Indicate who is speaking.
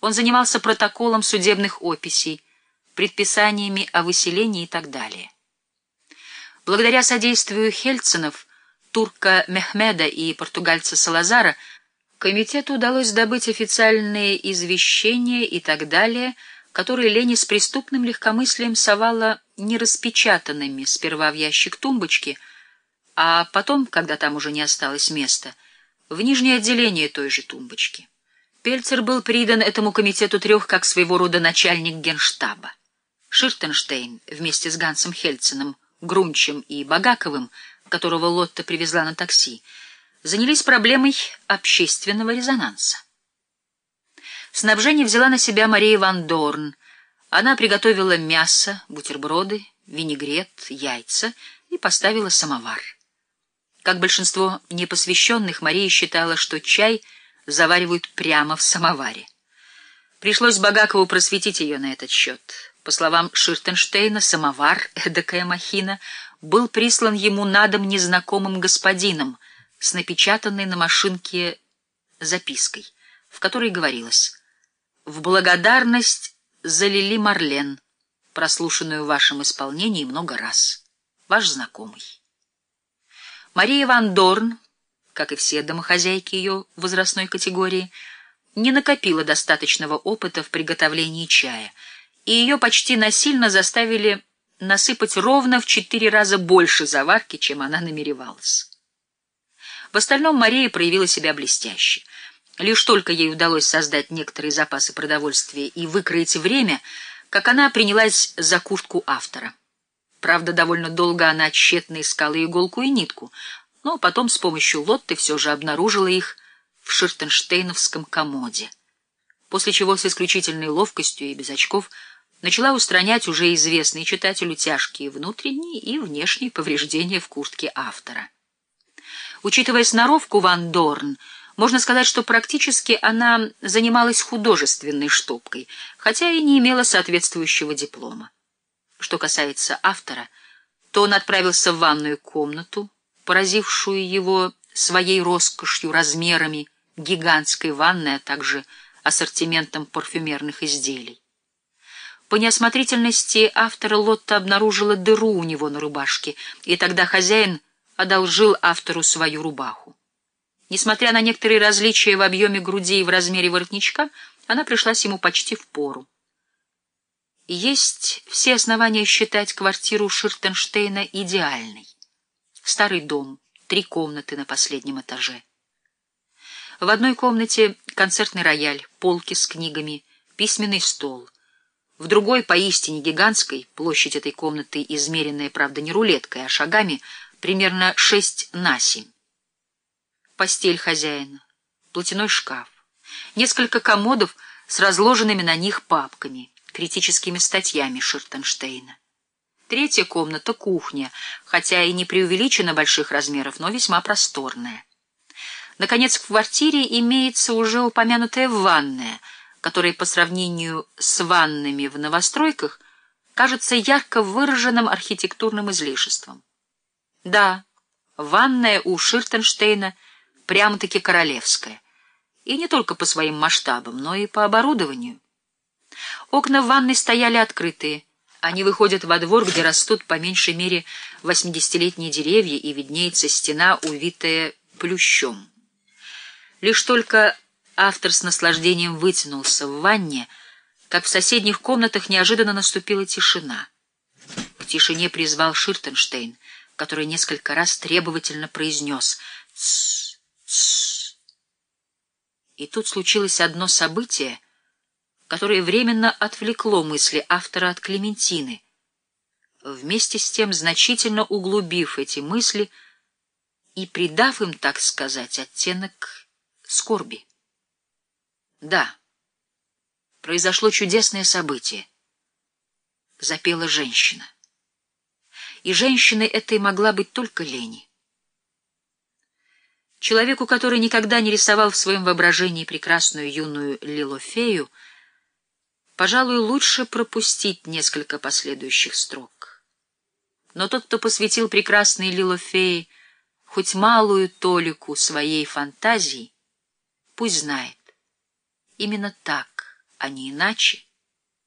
Speaker 1: Он занимался протоколом судебных описей, предписаниями о выселении и так далее. Благодаря содействию Хельцинов, турка Мехмеда и португальца Салазара комитету удалось добыть официальные извещения и так далее, которые Лени с преступным легкомыслием совала нераспечатанными сперва в ящик тумбочки, а потом, когда там уже не осталось места, в нижнее отделение той же тумбочки. Пельцер был придан этому комитету трех как своего рода начальник генштаба. Ширтенштейн вместе с Гансом Хельцином, Грунчем и Багаковым, которого Лотта привезла на такси, занялись проблемой общественного резонанса. Снабжение взяла на себя Мария Ван Дорн. Она приготовила мясо, бутерброды, винегрет, яйца и поставила самовар. Как большинство непосвященных, Мария считала, что чай заваривают прямо в самоваре. Пришлось Багакову просветить ее на этот счет. По словам Ширтенштейна, самовар, эдакая махина, был прислан ему на дом незнакомым господином с напечатанной на машинке запиской, в которой говорилось «В благодарность залили Марлен, прослушанную в вашем исполнении много раз. Ваш знакомый». Мария Ван Дорн, как и все домохозяйки ее возрастной категории, не накопила достаточного опыта в приготовлении чая, и ее почти насильно заставили насыпать ровно в четыре раза больше заварки, чем она намеревалась. В остальном Мария проявила себя блестяще. Лишь только ей удалось создать некоторые запасы продовольствия и выкроить время, как она принялась за куртку автора. Правда, довольно долго она тщетно искала иголку и нитку, но потом с помощью Лотты все же обнаружила их в ширтенштейновском комоде, после чего с исключительной ловкостью и без очков начала устранять уже известные читателю тяжкие внутренние и внешние повреждения в куртке автора. Учитывая сноровку Ван Дорн, можно сказать, что практически она занималась художественной штопкой, хотя и не имела соответствующего диплома. Что касается автора, то он отправился в ванную комнату, поразившую его своей роскошью, размерами, гигантской ванной, а также ассортиментом парфюмерных изделий. По неосмотрительности автора Лотта обнаружила дыру у него на рубашке, и тогда хозяин одолжил автору свою рубаху. Несмотря на некоторые различия в объеме груди и в размере воротничка, она пришлась ему почти в пору. Есть все основания считать квартиру Ширтенштейна идеальной. Старый дом, три комнаты на последнем этаже. В одной комнате концертный рояль, полки с книгами, письменный стол. В другой, поистине гигантской, площадь этой комнаты, измеренная, правда, не рулеткой, а шагами, примерно шесть на семь. Постель хозяина, платяной шкаф, несколько комодов с разложенными на них папками, критическими статьями Ширтенштейна. Третья комната — кухня, хотя и не преувеличена больших размеров, но весьма просторная. Наконец, в квартире имеется уже упомянутая ванная, которая по сравнению с ваннами в новостройках кажется ярко выраженным архитектурным излишеством. Да, ванная у Ширтенштейна прямо-таки королевская. И не только по своим масштабам, но и по оборудованию. Окна в ванной стояли открытые. Они выходят во двор, где растут по меньшей мере восьмидесятилетние деревья, и виднеется стена, увитая плющом. Лишь только автор с наслаждением вытянулся в ванне, как в соседних комнатах неожиданно наступила тишина. К тишине призвал Ширтенштейн, который несколько раз требовательно произнес «Тссс, тссс». И тут случилось одно событие, которое временно отвлекло мысли автора от Клементины, вместе с тем значительно углубив эти мысли и придав им, так сказать, оттенок скорби. Да, произошло чудесное событие. Запела женщина. И женщиной этой могла быть только Лени. Человеку, который никогда не рисовал в своем воображении прекрасную юную Лилофею, пожалуй, лучше пропустить несколько последующих строк. Но тот, кто посвятил прекрасной Лилофее хоть малую толику своей фантазии, Пусть знает. Именно так а не иначе.